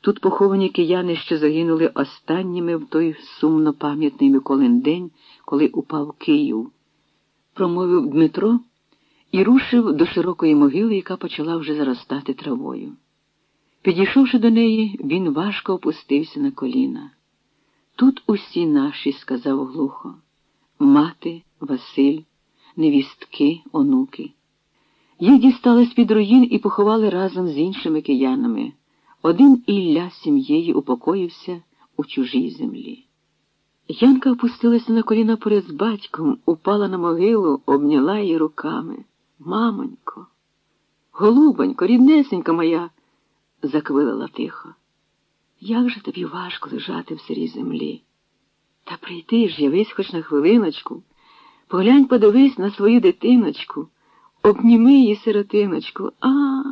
Тут поховані кияни, що загинули останніми в той сумно пам'ятний Миколин день, коли упав Київ, промовив Дмитро і рушив до широкої могили, яка почала вже заростати травою. Підійшовши до неї, він важко опустився на коліна. Тут усі наші, сказав глухо, мати, Василь, невістки, онуки. Їх дістали з-під руїн і поховали разом з іншими киянами. Один Ілля з сім'єю упокоївся у чужій землі. Янка опустилася на коліна перед батьком, упала на могилу, обняла її руками. Мамонько, голубонько, ріднесенька моя, заквилила тихо. Як же тобі важко лежати в сирій землі? Та прийди ж, явись хоч на хвилиночку, поглянь, подивись на свою дитиночку, обніми її сиротиночку. А.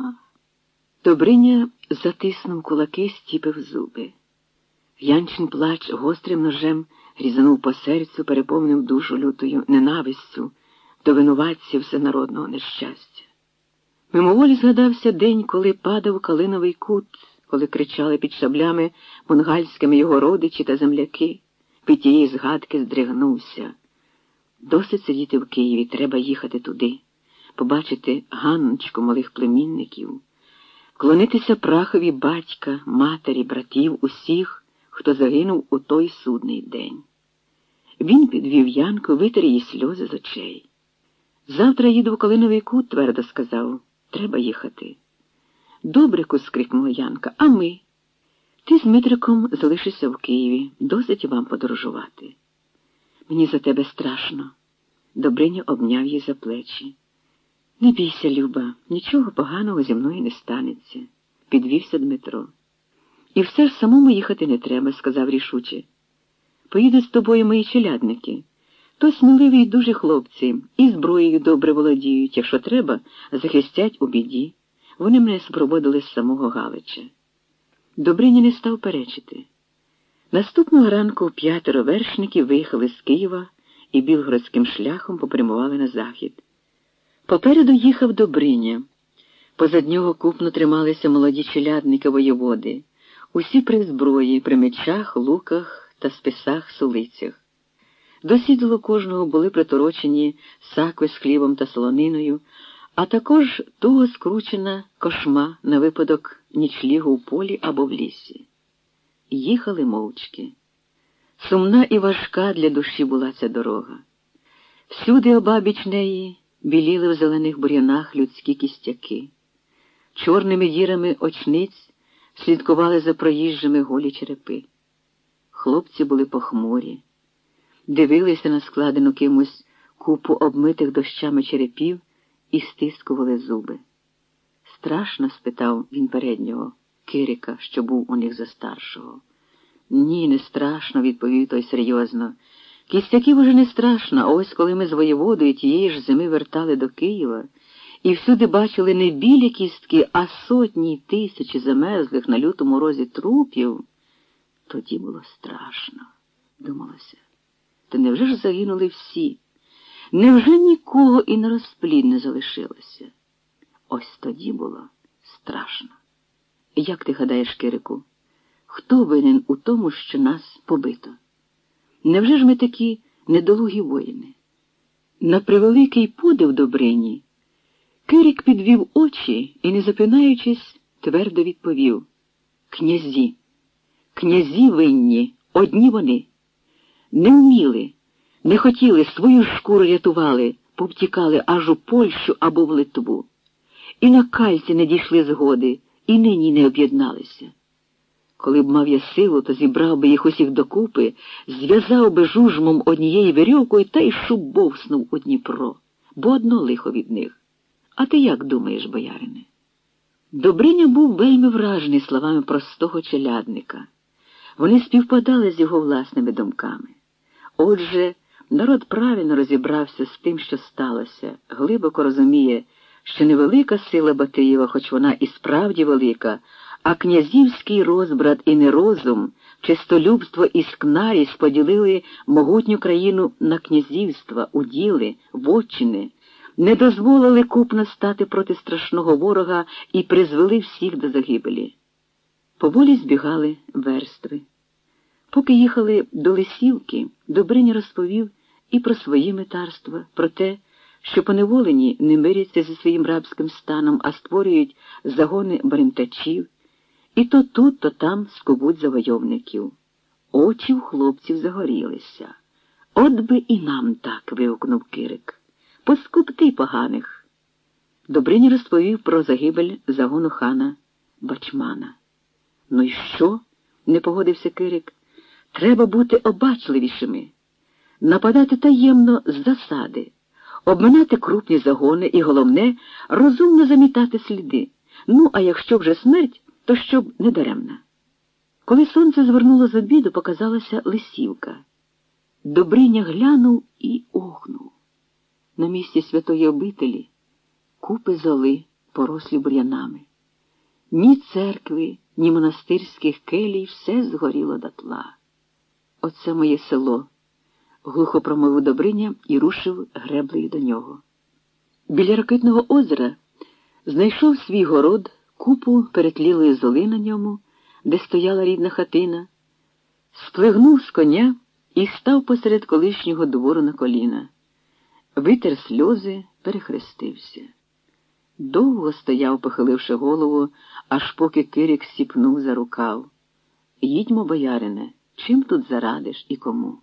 Добриня затиснув кулаки, стіпив зуби. Янчин плач гострим ножем різанув по серцю, переповнив душу лютою ненавистю до винуватців всенародного нещастя. Мимоволі згадався день, коли падав калиновий кут, коли кричали під шаблями мунгальськими його родичі та земляки. Під тієї згадки здригнувся. Досить сидіти в Києві, треба їхати туди, побачити Ганночку малих племінників, клонитися прахові батька, матері, братів, усіх, хто загинув у той судний день. Він підвів Янку, витер її сльози з очей. Завтра їду в Калиновий кут, твердо сказав. Треба їхати. Добрику, скрикнула Янка, а ми? Ти з Митриком залишишся в Києві, досить вам подорожувати. Мені за тебе страшно. Добриня обняв її за плечі. Не бійся, Люба, нічого поганого зі мною не станеться, підвівся Дмитро. І все ж самому їхати не треба, сказав рішуче. Поїдуть з тобою мої челядники. То сміливі й дуже хлопці, і зброєю добре володіють, якщо треба, захистять у біді. Вони мене супроводили з самого Галича. Добрині не став перечити. Наступного ранку п'ятеро вершників виїхали з Києва і білгородським шляхом попрямували на захід. Попереду їхав Добриня. Позад нього купно трималися молоді челядники воєводи, усі при зброї, при мечах, луках та списах сулицях. До сідлу кожного були приторочені сакви з хлібом та солониною, а також туго скручена кошма на випадок нічлігу в полі або в лісі. Їхали мовчки. Сумна і важка для душі була ця дорога. Всюди обабіч неї біліли в зелених бур'янах людські кістяки. Чорними дірами очниць слідкували за проїжджими голі черепи. Хлопці були похмурі дивилися на складену кимось купу обмитих дощами черепів і стискували зуби. Страшно? спитав він переднього Кирика, що був у них за старшого. Ні, не страшно, відповів той серйозно. Кістяків уже не страшно, а ось коли ми з воєводою тієї ж зими вертали до Києва і всюди бачили не білі кістки, а сотні тисячі замерзлих на лютому розі трупів, тоді було страшно, думалося. Та невже ж загинули всі? Невже нікого і на розплід не залишилося? Ось тоді було страшно. Як ти гадаєш, Кирику, хто винен у тому, що нас побито? Невже ж ми такі недолугі воїни? На превеликий подив Добрині, Кирик підвів очі і, не запинаючись, твердо відповів Князі, князі винні, одні вони не вміли, не хотіли, свою шкуру рятували, повтікали аж у Польщу або в Литву. І на кальці не дійшли згоди, і нині не об'єдналися. Коли б мав я силу, то зібрав би їх усіх докупи, зв'язав би жужмом однією вірьовкою та й шубовснув у Дніпро, бо одно лихо від них. А ти як думаєш, боярине? Добриня був вельми вражений словами простого челядника. Вони співпадали з його власними думками. Отже, народ правильно розібрався з тим, що сталося, глибоко розуміє, що невелика сила Батиєва, хоч вона і справді велика, а князівський розбрат і нерозум, чистолюбство і скнарість поділили могутню країну на князівства, уділи, вотчини, не дозволили купно стати проти страшного ворога і призвели всіх до загибелі. Поволі збігали верстви. Поки їхали до Лисівки, Добриня розповів і про свої метарства, про те, що поневолені не миряться зі своїм рабським станом, а створюють загони баримтачів, і то тут, то там скубуть завойовників. Очі у хлопців загорілися. От би і нам так. вигукнув Кирик. Поскупти поганих. Добриня розповів про загибель загону хана Бачмана. Ну і що? не погодився Кирик. Треба бути обачливішими, нападати таємно з засади, обминати крупні загони і, головне, розумно замітати сліди. Ну, а якщо вже смерть, то щоб не даремна. Коли сонце звернуло з обіду, показалася лисівка. Добриня глянув і охнув. На місці святої обителі купи золи, порослі бур'янами. Ні церкви, ні монастирських келій все згоріло дотла. Оце моє село, глухо промовив Добриня і рушив греблею до нього. Біля ракитного озера знайшов свій город, купу перетлілої золи на ньому, де стояла рідна хатина, сплигнув з коня і став посеред колишнього двору на коліна. Витер сльози, перехрестився. Довго стояв, похиливши голову, аж поки Кирик сіпнув за рукав. Їдьмо, боярине, чим тут зарадиш і кому?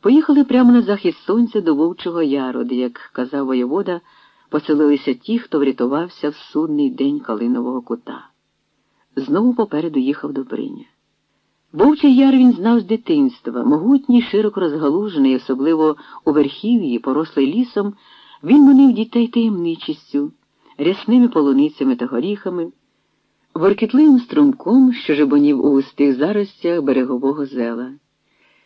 Поїхали прямо на захід сонця до Вовчого Яру, де, як казав воєвода, поселилися ті, хто врятувався в судний день Калинового кута. Знову попереду їхав Добриня. Вовчий яр він знав з дитинства, могутній, широко розгалужений, особливо у верхів'ї, порослий лісом, він манив дітей таємничістю, рясними полуницями та горіхами, воркітливим струмком, що жебонів у густих заростях берегового зела.